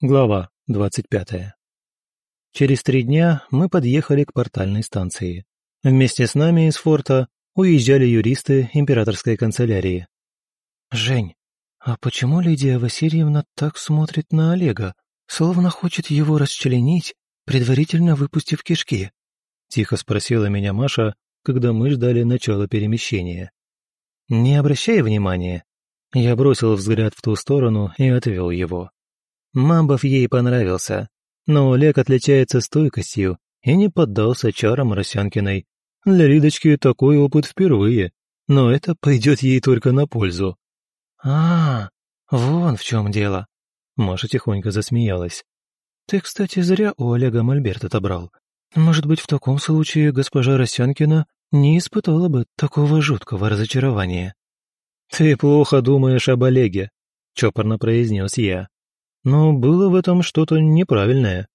Глава 25. Через три дня мы подъехали к портальной станции. Вместе с нами из форта уезжали юристы императорской канцелярии. «Жень, а почему Лидия Васильевна так смотрит на Олега, словно хочет его расчленить, предварительно выпустив кишки?» Тихо спросила меня Маша, когда мы ждали начала перемещения. «Не обращай внимания». Я бросил взгляд в ту сторону и отвел его. Мамбов ей понравился, но Олег отличается стойкостью и не поддался чарам Росянкиной. Для Лидочки такой опыт впервые, но это пойдет ей только на пользу. «А, вон в чем дело!» Маша тихонько засмеялась. «Ты, кстати, зря у Олега мольберт отобрал. Может быть, в таком случае госпожа Росянкина не испытала бы такого жуткого разочарования». «Ты плохо думаешь об Олеге», — чопорно произнес я но было в этом что-то неправильное.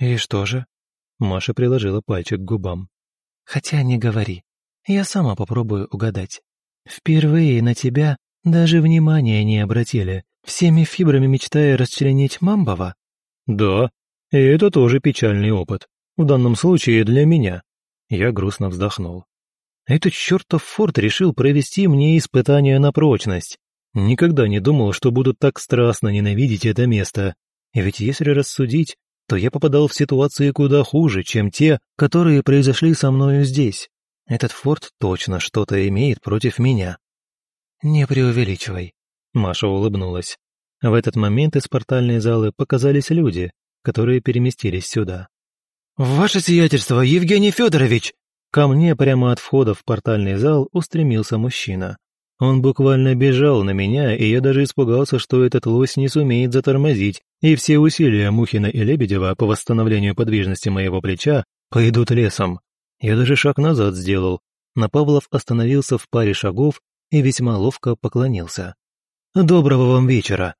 «И что же?» Маша приложила пальчик к губам. «Хотя не говори. Я сама попробую угадать. Впервые на тебя даже внимания не обратили, всеми фибрами мечтая расчленить Мамбова?» «Да, и это тоже печальный опыт. В данном случае для меня». Я грустно вздохнул. Этот чертов форт решил провести мне испытание на прочность. Никогда не думал, что буду так страстно ненавидеть это место. Ведь если рассудить, то я попадал в ситуации куда хуже, чем те, которые произошли со мною здесь. Этот форт точно что-то имеет против меня. «Не преувеличивай», — Маша улыбнулась. В этот момент из портальной залы показались люди, которые переместились сюда. «Ваше сиятельство, Евгений Федорович!» Ко мне прямо от входа в портальный зал устремился мужчина. Он буквально бежал на меня, и я даже испугался, что этот лось не сумеет затормозить, и все усилия Мухина и Лебедева по восстановлению подвижности моего плеча пойдут лесом. Я даже шаг назад сделал. Но Павлов остановился в паре шагов и весьма ловко поклонился. «Доброго вам вечера!»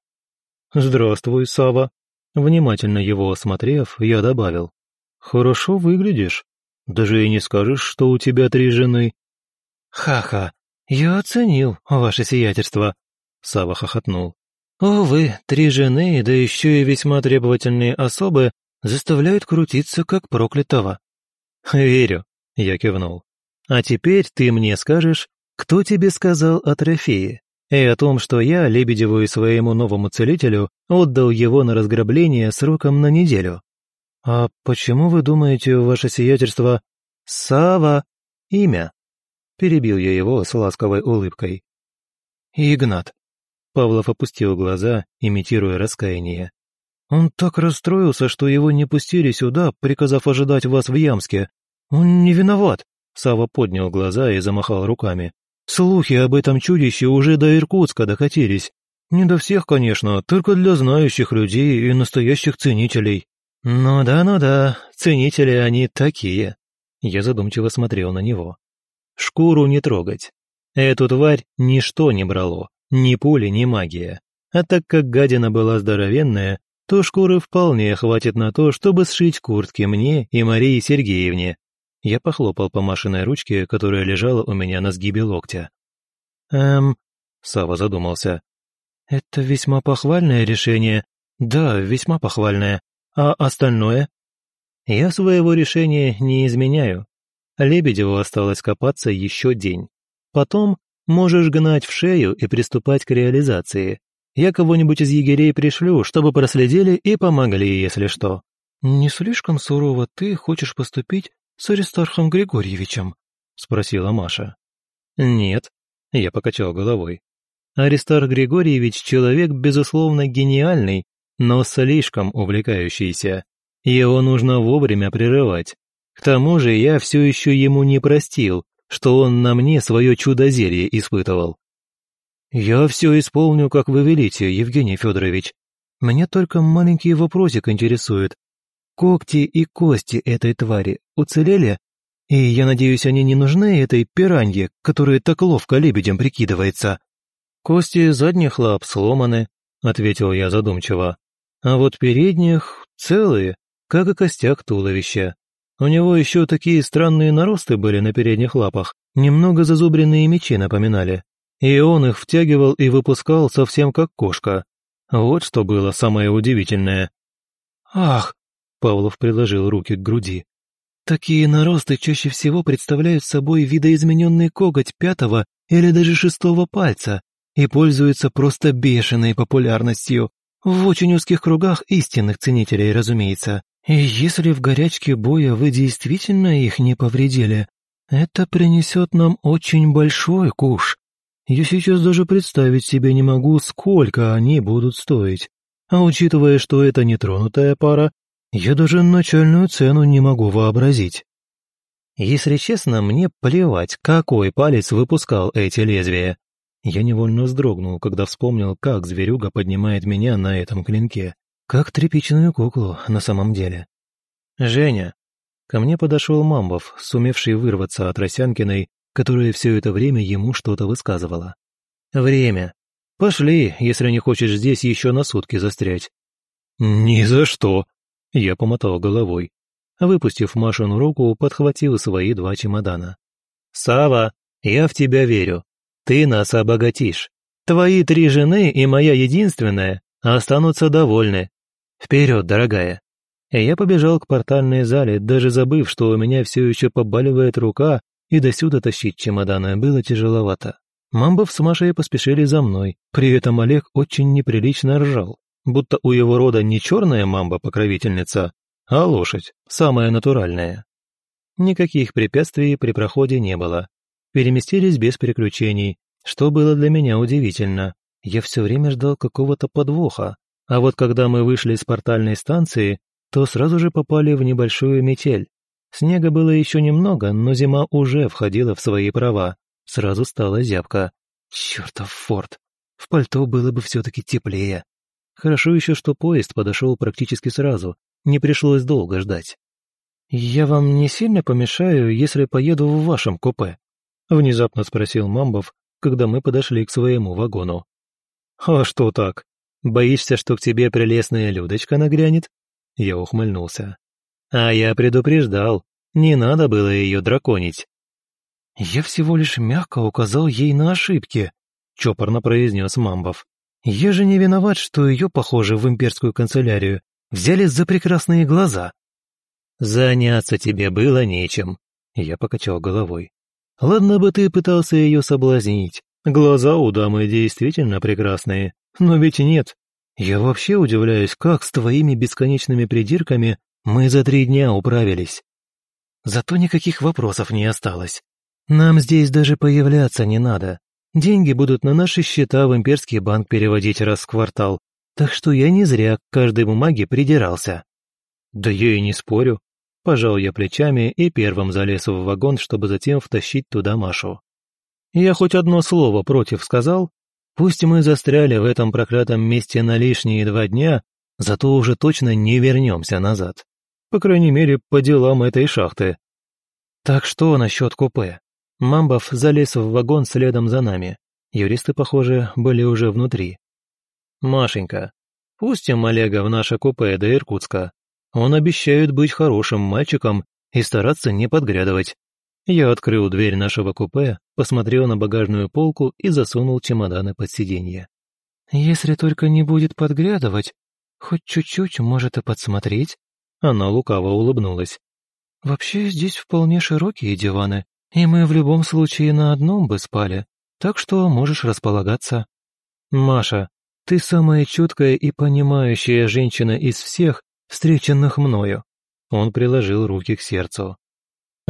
«Здравствуй, Сава. Внимательно его осмотрев, я добавил. «Хорошо выглядишь. Даже и не скажешь, что у тебя три жены». «Ха-ха, «Я оценил ваше сиятельство», — Сава хохотнул. «Увы, три жены, да еще и весьма требовательные особы, заставляют крутиться, как проклятого». «Верю», — я кивнул. «А теперь ты мне скажешь, кто тебе сказал о трофее, и о том, что я, Лебедеву и своему новому целителю, отдал его на разграбление сроком на неделю?» «А почему вы думаете, ваше сиятельство...» «Сава. Имя», Перебил я его с ласковой улыбкой. «Игнат». Павлов опустил глаза, имитируя раскаяние. «Он так расстроился, что его не пустили сюда, приказав ожидать вас в Ямске. Он не виноват». Сава поднял глаза и замахал руками. «Слухи об этом чудище уже до Иркутска докатились. Не до всех, конечно, только для знающих людей и настоящих ценителей. Ну да, ну да, ценители они такие». Я задумчиво смотрел на него. Шкуру не трогать. Эту тварь ничто не брало, ни пули, ни магия. А так как гадина была здоровенная, то шкуры вполне хватит на то, чтобы сшить куртки мне и Марии Сергеевне. Я похлопал по машиной ручке, которая лежала у меня на сгибе локтя. «Эм...» — Сава задумался. «Это весьма похвальное решение. Да, весьма похвальное. А остальное?» «Я своего решения не изменяю. Лебедеву осталось копаться еще день. Потом можешь гнать в шею и приступать к реализации. Я кого-нибудь из егерей пришлю, чтобы проследили и помогли, если что». «Не слишком сурово ты хочешь поступить с Аристархом Григорьевичем?» — спросила Маша. «Нет», — я покачал головой. «Аристарх Григорьевич — человек, безусловно, гениальный, но слишком увлекающийся. Его нужно вовремя прерывать, к тому же я все еще ему не простил, что он на мне свое чудо-зелье испытывал. «Я все исполню, как вы велите, Евгений Федорович. Мне только маленький вопросик интересует. Когти и кости этой твари уцелели? И я надеюсь, они не нужны этой пиранье, которая так ловко лебедем прикидывается?» «Кости задних лап сломаны», — ответил я задумчиво. «А вот передних целые, как и костяк туловища. У него еще такие странные наросты были на передних лапах, немного зазубренные мечи напоминали. И он их втягивал и выпускал совсем как кошка. Вот что было самое удивительное. «Ах!» — Павлов приложил руки к груди. «Такие наросты чаще всего представляют собой видоизмененный коготь пятого или даже шестого пальца и пользуются просто бешеной популярностью. В очень узких кругах истинных ценителей, разумеется. И если в горячке боя вы действительно их не повредили, это принесет нам очень большой куш. Я сейчас даже представить себе не могу, сколько они будут стоить. А учитывая, что это нетронутая пара, я даже начальную цену не могу вообразить. Если честно, мне плевать, какой палец выпускал эти лезвия. Я невольно вздрогнул, когда вспомнил, как зверюга поднимает меня на этом клинке. Как тряпичную куклу на самом деле. «Женя!» Ко мне подошел Мамбов, сумевший вырваться от Росянкиной, которая все это время ему что-то высказывала. «Время. Пошли, если не хочешь здесь еще на сутки застрять». «Ни за что!» Я помотал головой. Выпустив Машину руку, подхватил свои два чемодана. «Сава, я в тебя верю. Ты нас обогатишь. Твои три жены и моя единственная останутся довольны. Вперед, дорогая!» И я побежал к портальной зале, даже забыв, что у меня все еще побаливает рука, и досюда тащить чемоданы было тяжеловато. Мамбов с Машей поспешили за мной, при этом Олег очень неприлично ржал, будто у его рода не черная мамба-покровительница, а лошадь, самая натуральная. Никаких препятствий при проходе не было. Переместились без приключений, что было для меня удивительно. Я все время ждал какого-то подвоха, а вот когда мы вышли с портальной станции, то сразу же попали в небольшую метель. Снега было еще немного, но зима уже входила в свои права. Сразу стала зябко. Чертов форт! В пальто было бы все-таки теплее. Хорошо еще, что поезд подошел практически сразу, не пришлось долго ждать. «Я вам не сильно помешаю, если поеду в вашем купе?» — внезапно спросил Мамбов, когда мы подошли к своему вагону. «А что так? Боишься, что к тебе прелестная Людочка нагрянет?» Я ухмыльнулся. «А я предупреждал, не надо было ее драконить». «Я всего лишь мягко указал ей на ошибки», — чопорно произнес Мамбов. «Я же не виноват, что ее, похоже, в имперскую канцелярию взяли за прекрасные глаза». «Заняться тебе было нечем», — я покачал головой. «Ладно бы ты пытался ее соблазнить. Глаза у дамы действительно прекрасные, но ведь нет. Я вообще удивляюсь, как с твоими бесконечными придирками мы за три дня управились. Зато никаких вопросов не осталось. Нам здесь даже появляться не надо. Деньги будут на наши счета в имперский банк переводить раз в квартал, так что я не зря к каждой бумаге придирался. Да я и не спорю. Пожал я плечами и первым залез в вагон, чтобы затем втащить туда Машу. Я хоть одно слово против сказал, Пусть мы застряли в этом проклятом месте на лишние два дня, зато уже точно не вернемся назад. По крайней мере, по делам этой шахты. Так что насчет купе? Мамбов залез в вагон следом за нами. Юристы, похоже, были уже внутри. «Машенька, пустим Олега в наше купе до Иркутска. Он обещает быть хорошим мальчиком и стараться не подглядывать. Я открыл дверь нашего купе, посмотрел на багажную полку и засунул чемоданы под сиденье. «Если только не будет подглядывать, хоть чуть-чуть, может, и подсмотреть?» Она лукаво улыбнулась. «Вообще здесь вполне широкие диваны, и мы в любом случае на одном бы спали, так что можешь располагаться». «Маша, ты самая чуткая и понимающая женщина из всех, встреченных мною». Он приложил руки к сердцу.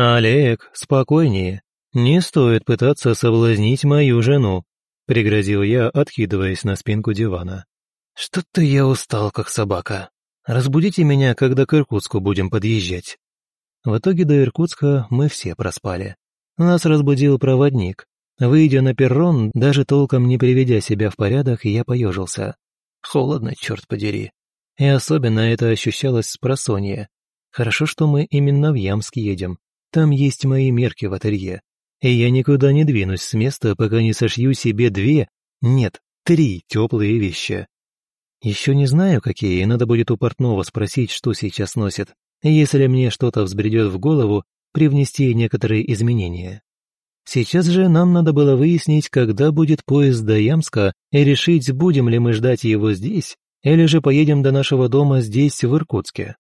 «Олег, спокойнее. Не стоит пытаться соблазнить мою жену», — пригрозил я, откидываясь на спинку дивана. «Что-то я устал, как собака. Разбудите меня, когда к Иркутску будем подъезжать». В итоге до Иркутска мы все проспали. Нас разбудил проводник. Выйдя на перрон, даже толком не приведя себя в порядок, я поежился. Холодно, черт подери. И особенно это ощущалось с просонья. Хорошо, что мы именно в Ямск едем, там есть мои мерки в ателье, и я никуда не двинусь с места, пока не сошью себе две, нет, три теплые вещи. Еще не знаю, какие, и надо будет у портного спросить, что сейчас носит. Если мне что-то взбредет в голову, привнести некоторые изменения. Сейчас же нам надо было выяснить, когда будет поезд до Ямска, и решить, будем ли мы ждать его здесь, или же поедем до нашего дома здесь, в Иркутске.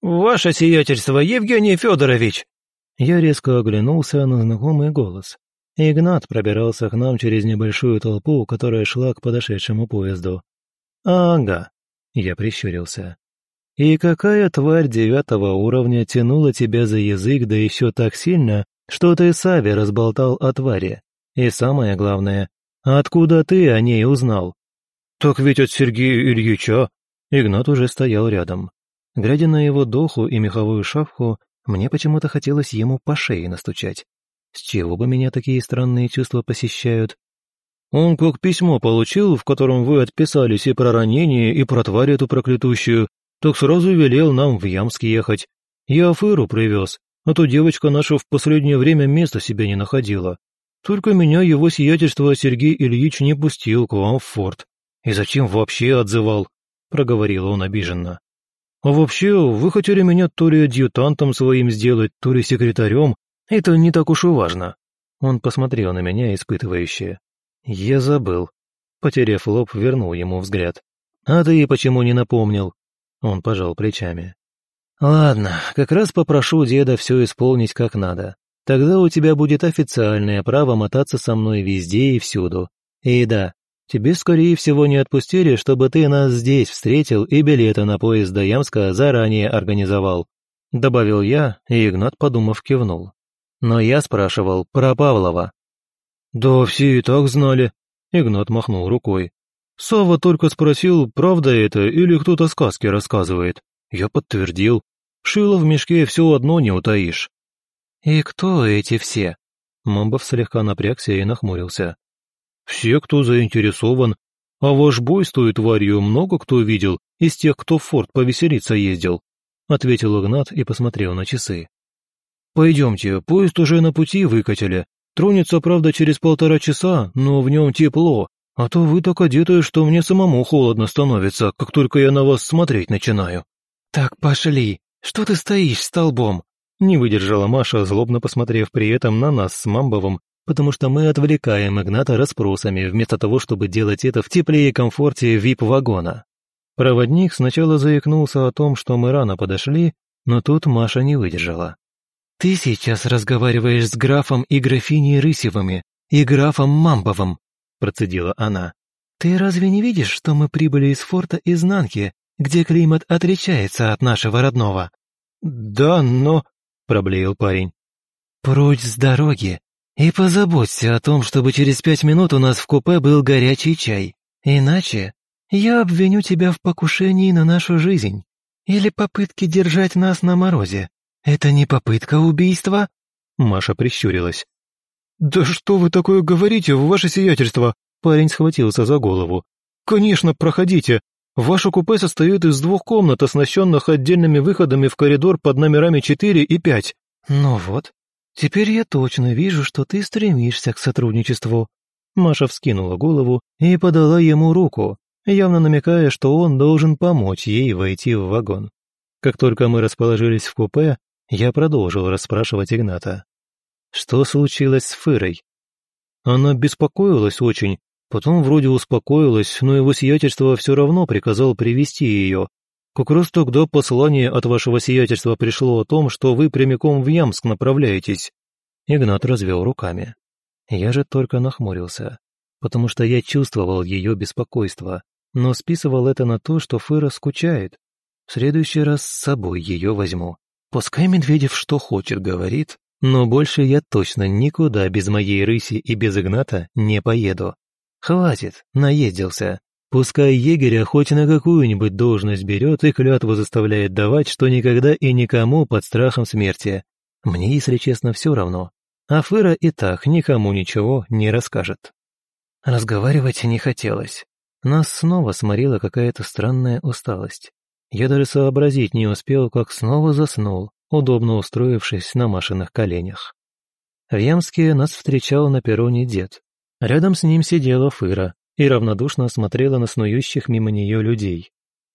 «Ваше сиятельство, Евгений Федорович!» Я резко оглянулся на знакомый голос. Игнат пробирался к нам через небольшую толпу, которая шла к подошедшему поезду. «Ага», — я прищурился. «И какая тварь девятого уровня тянула тебя за язык, да еще так сильно, что ты Саве разболтал о твари? И самое главное, откуда ты о ней узнал?» «Так ведь от Сергея Ильича!» Игнат уже стоял рядом. Глядя на его доху и меховую шапку, мне почему-то хотелось ему по шее настучать. С чего бы меня такие странные чувства посещают? Он как письмо получил, в котором вы отписались и про ранение, и про тварь эту проклятущую, так сразу велел нам в Ямск ехать. Я Афыру привез, а то девочка наша в последнее время места себе не находила. Только меня его сиятельство Сергей Ильич не пустил к вам в форт. И зачем вообще отзывал?» — проговорил он обиженно. «А вообще, вы хотели меня то ли адъютантом своим сделать, то ли секретарем, это не так уж и важно». Он посмотрел на меня испытывающе. «Я забыл». Потеряв лоб, вернул ему взгляд. «А ты почему не напомнил?» Он пожал плечами. «Ладно, как раз попрошу деда все исполнить как надо. Тогда у тебя будет официальное право мотаться со мной везде и всюду. И да, тебе, скорее всего, не отпустили, чтобы ты нас здесь встретил и билеты на поезд до Ямска заранее организовал», добавил я, и Игнат, подумав, кивнул. Но я спрашивал про Павлова. «Да все и так знали», — Игнат махнул рукой. Сава только спросил, правда это или кто-то сказки рассказывает. Я подтвердил. Шило в мешке все одно не утаишь. «И кто эти все?» Мамбов слегка напрягся и нахмурился. «Все, кто заинтересован. А ваш бой с той тварью много кто видел из тех, кто в форт повеселиться ездил», ответил Игнат и посмотрел на часы. «Пойдемте, поезд уже на пути выкатили. Тронется, правда, через полтора часа, но в нем тепло, а то вы так одеты, что мне самому холодно становится, как только я на вас смотреть начинаю». «Так пошли! Что ты стоишь столбом?» Не выдержала Маша, злобно посмотрев при этом на нас с Мамбовым, потому что мы отвлекаем Игната расспросами, вместо того, чтобы делать это в тепле и комфорте вип-вагона. Проводник сначала заикнулся о том, что мы рано подошли, но тут Маша не выдержала. «Ты сейчас разговариваешь с графом и графиней Рысевыми и графом Мамбовым процедила она. «Ты разве не видишь, что мы прибыли из форта изнанки, где климат отличается от нашего родного?» «Да, но...» — проблеял парень. «Прочь с дороги и позаботься о том, чтобы через пять минут у нас в купе был горячий чай. Иначе я обвиню тебя в покушении на нашу жизнь или попытке держать нас на морозе. Это не попытка убийства?» Маша прищурилась. «Да что вы такое говорите, ваше сиятельство?» Парень схватился за голову. «Конечно, проходите. Ваше купе состоит из двух комнат, оснащенных отдельными выходами в коридор под номерами 4 и 5». «Ну вот, теперь я точно вижу, что ты стремишься к сотрудничеству». Маша вскинула голову и подала ему руку, явно намекая, что он должен помочь ей войти в вагон. Как только мы расположились в купе, я продолжил расспрашивать Игната. Что случилось с Фырой? Она беспокоилась очень, потом вроде успокоилась, но его сиятельство все равно приказал привести ее. Как раз тогда послание от вашего сиятельства пришло о том, что вы прямиком в Ямск направляетесь. Игнат развел руками. Я же только нахмурился, потому что я чувствовал ее беспокойство, но списывал это на то, что Фыра скучает. В следующий раз с собой ее возьму. Пускай Медведев что хочет говорит, но больше я точно никуда без моей рыси и без Игната не поеду. Хватит, наездился. Пускай егеря хоть на какую-нибудь должность берет и клятву заставляет давать, что никогда и никому под страхом смерти. Мне, если честно, все равно. А Фыра и так никому ничего не расскажет. Разговаривать не хотелось. Нас снова сморила какая-то странная усталость. Я даже сообразить не успел, как снова заснул, удобно устроившись на Машиных коленях. В Ямске нас встречал на перроне дед. Рядом с ним сидела Фыра и равнодушно смотрела на снующих мимо нее людей.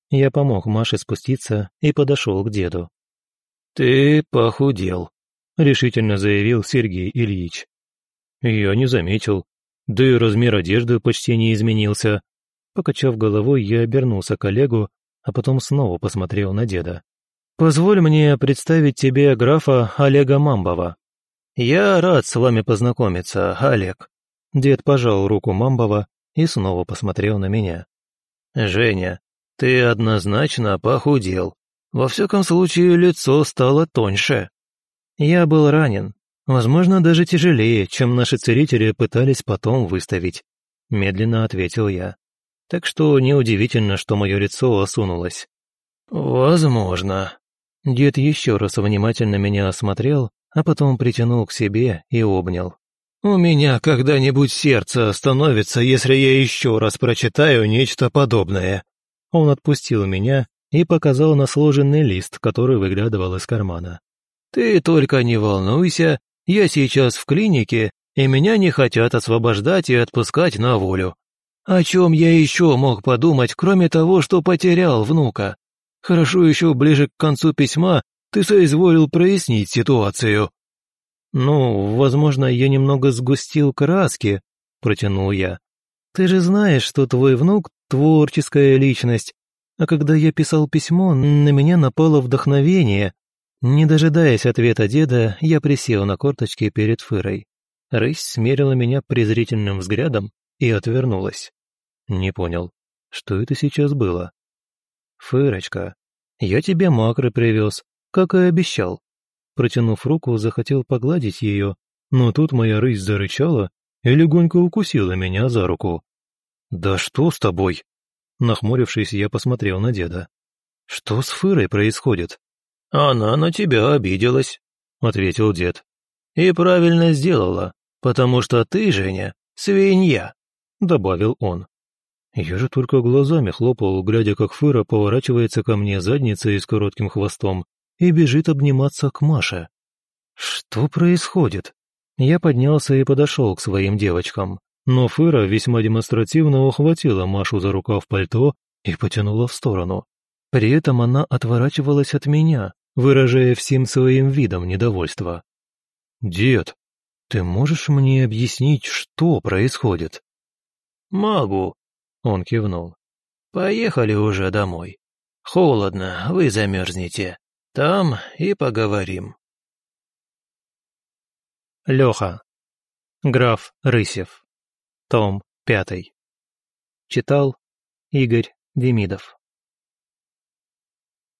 Я помог Маше спуститься и подошел к деду. «Ты похудел», — решительно заявил Сергей Ильич. Я не заметил. Да и размер одежды почти не изменился. Покачав головой, я обернулся к Олегу, а потом снова посмотрел на деда. «Позволь мне представить тебе графа Олега Мамбова. Я рад с вами познакомиться, Олег». Дед пожал руку Мамбова и снова посмотрел на меня. «Женя, ты однозначно похудел. Во всяком случае, лицо стало тоньше. Я был ранен, возможно, даже тяжелее, чем наши целители пытались потом выставить», — медленно ответил я. «Так что неудивительно, что мое лицо осунулось». «Возможно». Дед еще раз внимательно меня осмотрел, а потом притянул к себе и обнял. «У меня когда-нибудь сердце остановится, если я еще раз прочитаю нечто подобное». Он отпустил меня и показал на сложенный лист, который выглядывал из кармана. «Ты только не волнуйся, я сейчас в клинике, и меня не хотят освобождать и отпускать на волю. О чем я еще мог подумать, кроме того, что потерял внука? Хорошо еще ближе к концу письма ты соизволил прояснить ситуацию». «Ну, возможно, я немного сгустил краски», — протянул я. «Ты же знаешь, что твой внук — творческая личность, а когда я писал письмо, на меня напало вдохновение. Не дожидаясь ответа деда, я присел на корточки перед Фырой. Рысь смерила меня презрительным взглядом и отвернулась. Не понял, что это сейчас было? «Фырочка, я тебе макры привез, как и обещал». Протянув руку, захотел погладить ее, но тут моя рысь зарычала и легонько укусила меня за руку. «Да что с тобой?» Нахмурившись, я посмотрел на деда. «Что с Фырой происходит?» «Она на тебя обиделась», — ответил дед. «И правильно сделала, потому что ты, Женя, свинья», — добавил он. Я же только глазами хлопал, глядя, как Фыра поворачивается ко мне задницей с коротким хвостом и бежит обниматься к Маше. Что происходит? Я поднялся и подошел к своим девочкам, но Фыра весьма демонстративно ухватила Машу за рукав пальто и потянула в сторону. При этом она отворачивалась от меня, выражая всем своим видом недовольство. «Дед, ты можешь мне объяснить, что происходит?» «Могу», он кивнул. «Поехали уже домой. Холодно, вы замерзнете. Там и поговорим». Леха. Граф Рысев. Том пятый. Читал Игорь Демидов.